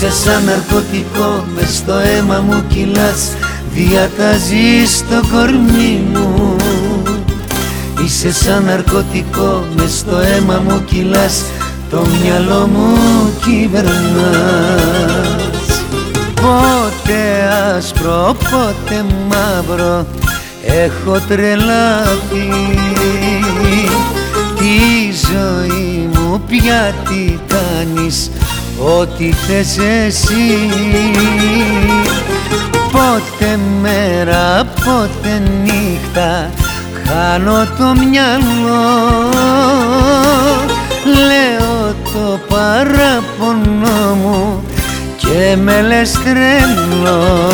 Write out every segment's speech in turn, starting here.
Είσαι σαν ναρκωτικό μες στο αίμα μου κυλάς Διαταζείς το κορμί μου. Είσαι σαν ναρκωτικό μες στο αίμα μου κυλάς Το μυαλό μου κυβερνάς. Πότε άσπρο, πότε μαύρο Έχω τρελαθεί. Τη ζωή μου πια τι κάνεις Ό,τι θες εσύ. Πότε μέρα, πότε νύχτα Χάνω το μυαλό. Λέω το παραπονό μου Και με λες τρελό.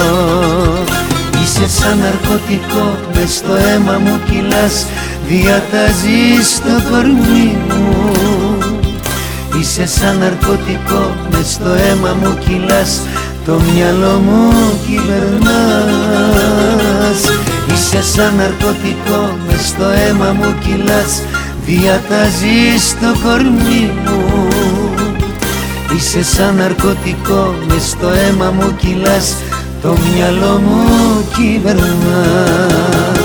Είσαι σαν ναρκωτικό μες στο αίμα μου κυλάς Διαταζείς το κορμί μου Είσαι σαν ναρκωτικό μες στο αίμα μου κυλάς Το μυαλό μου κυβερνάς. Είσαι σαν ναρκωτικό μες στο αίμα μου κυλάς Διαταζείς το κορμί μου. Είσαι σαν ναρκωτικό μες στο αίμα μου κυλάς Το μυαλό μου κυβερνάς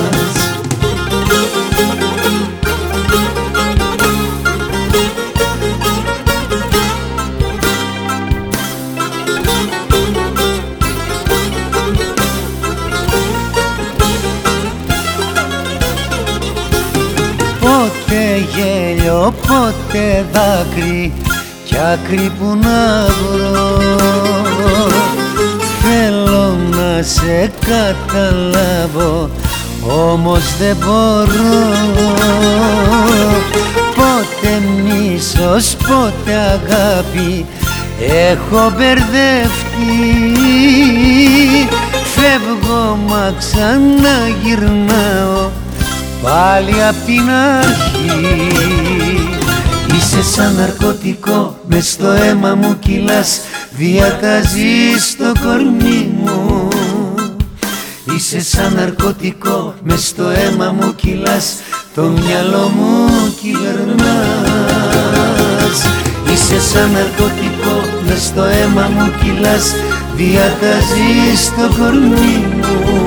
γέλιο, πότε δάκρυ κι άκρη που να βρω. Θέλω να σε καταλάβω όμως δεν μπορώ. Πότε μίσος, πότε αγάπη έχω μπερδευτεί. Φεύγω μα ξαναγυρνάω πάλι απ' την αρχή. Είσαι σαν ναρκωτικό μες στο αίμα μου κυλάς Διαταζείς το κορμί μου. Είσαι σαν ναρκωτικό μες στο αίμα μου κυλάς Το μυαλό μου κυβερνάς. Είσαι σαν ναρκωτικό μες στο αίμα μου κυλάς Διαταζείς το κορμί μου.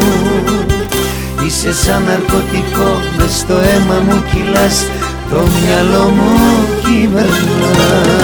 Είσαι σαν ναρκωτικό μες στο αίμα μου κυλάς Το μυαλό μου κυβερνάς